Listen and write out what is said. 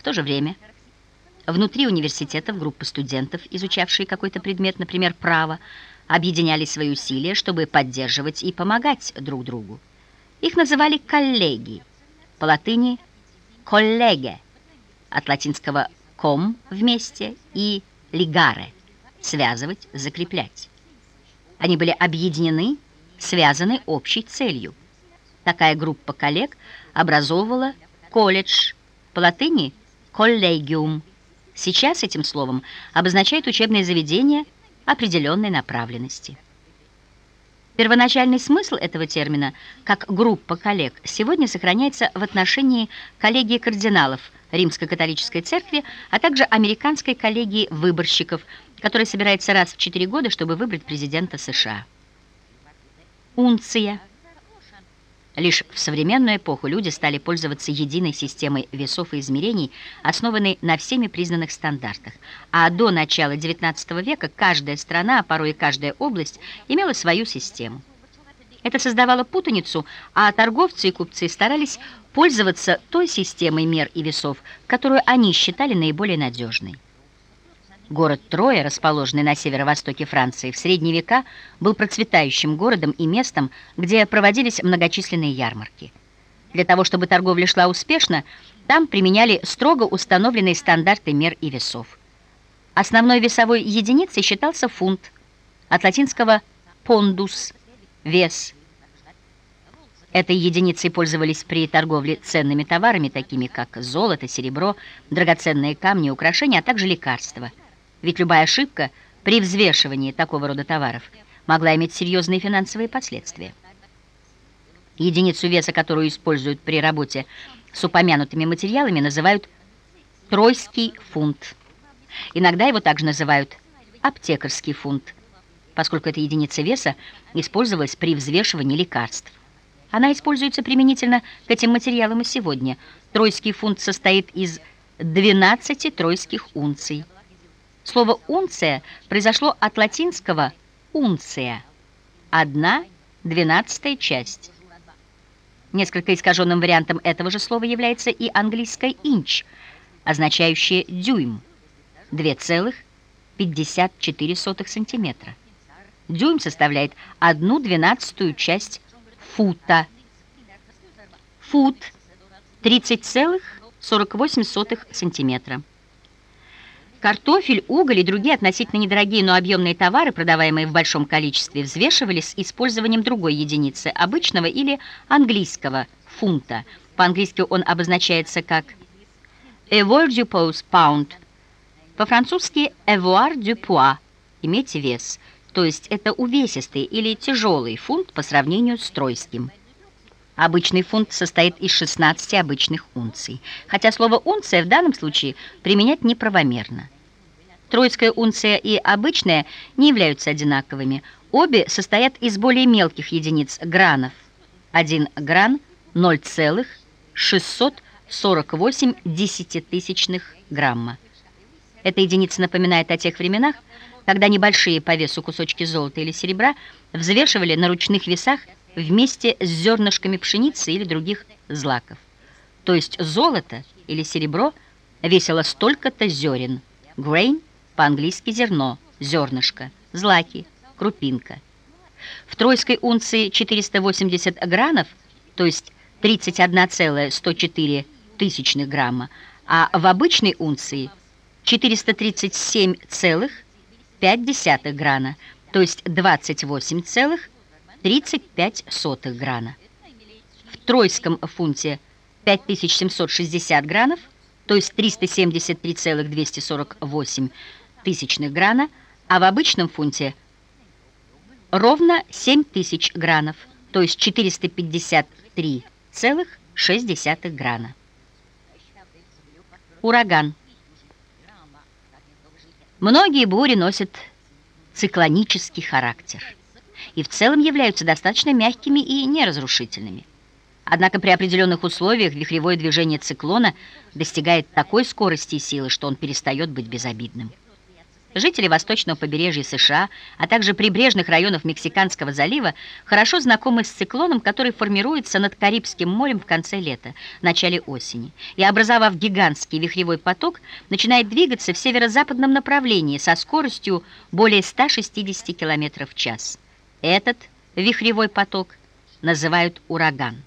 В то же время внутри университетов группы студентов, изучавшие какой-то предмет, например, право, объединяли свои усилия, чтобы поддерживать и помогать друг другу. Их называли коллеги, по латыни «коллеге», от латинского «ком» — «вместе» и «лигаре» — «связывать», «закреплять». Они были объединены, связаны общей целью. Такая группа коллег образовывала колледж, по латыни «коллегиум». Сейчас этим словом обозначает учебное заведение определенной направленности. Первоначальный смысл этого термина, как группа коллег, сегодня сохраняется в отношении коллегии кардиналов Римско-католической церкви, а также американской коллегии выборщиков, которая собирается раз в четыре года, чтобы выбрать президента США. Унция – Лишь в современную эпоху люди стали пользоваться единой системой весов и измерений, основанной на всеми признанных стандартах. А до начала XIX века каждая страна, а порой и каждая область, имела свою систему. Это создавало путаницу, а торговцы и купцы старались пользоваться той системой мер и весов, которую они считали наиболее надежной. Город Троя, расположенный на северо-востоке Франции, в средние века был процветающим городом и местом, где проводились многочисленные ярмарки. Для того, чтобы торговля шла успешно, там применяли строго установленные стандарты мер и весов. Основной весовой единицей считался фунт, от латинского «пондус» — «вес». Этой единицей пользовались при торговле ценными товарами, такими как золото, серебро, драгоценные камни, украшения, а также лекарства – ведь любая ошибка при взвешивании такого рода товаров могла иметь серьезные финансовые последствия. Единицу веса, которую используют при работе с упомянутыми материалами, называют тройский фунт. Иногда его также называют аптекарский фунт, поскольку эта единица веса использовалась при взвешивании лекарств. Она используется применительно к этим материалам и сегодня. Тройский фунт состоит из 12 тройских унций. Слово «унция» произошло от латинского «унция» – одна двенадцатая часть. Несколько искаженным вариантом этого же слова является и английское «инч», означающее «дюйм» – 2,54 сантиметра. Дюйм составляет одну двенадцатую часть фута. Фут – 30,48 сантиметра. Картофель, уголь и другие относительно недорогие, но объемные товары, продаваемые в большом количестве, взвешивались с использованием другой единицы, обычного или английского фунта. По-английски он обозначается как «avoir du poids pound», по-французски «avoir du poids» – «иметь вес», то есть это увесистый или тяжелый фунт по сравнению с тройским. Обычный фунт состоит из 16 обычных унций, хотя слово «унция» в данном случае применять неправомерно. Тройская унция и обычная не являются одинаковыми. Обе состоят из более мелких единиц гранов. Один гран 0,648 десятитысячных грамма. Эта единица напоминает о тех временах, когда небольшие по весу кусочки золота или серебра взвешивали на ручных весах вместе с зернышками пшеницы или других злаков. То есть золото или серебро весило столько-то зерен. Grain по-английски зерно, зернышко, злаки, крупинка. В тройской унции 480 гранов, то есть 31,104 тысячных грамма, а в обычной унции 437,5 грана, то есть 28 целых 35 сотых грана. В тройском фунте 5760 гранов, то есть 373,248 тысячных грана, а в обычном фунте ровно 7000 гранов, то есть 453,6 грана. Ураган. Многие бури носят циклонический характер и в целом являются достаточно мягкими и неразрушительными. Однако при определенных условиях вихревое движение циклона достигает такой скорости и силы, что он перестает быть безобидным. Жители восточного побережья США, а также прибрежных районов Мексиканского залива хорошо знакомы с циклоном, который формируется над Карибским морем в конце лета, начале осени, и, образовав гигантский вихревой поток, начинает двигаться в северо-западном направлении со скоростью более 160 км в час. Этот вихревой поток называют ураган.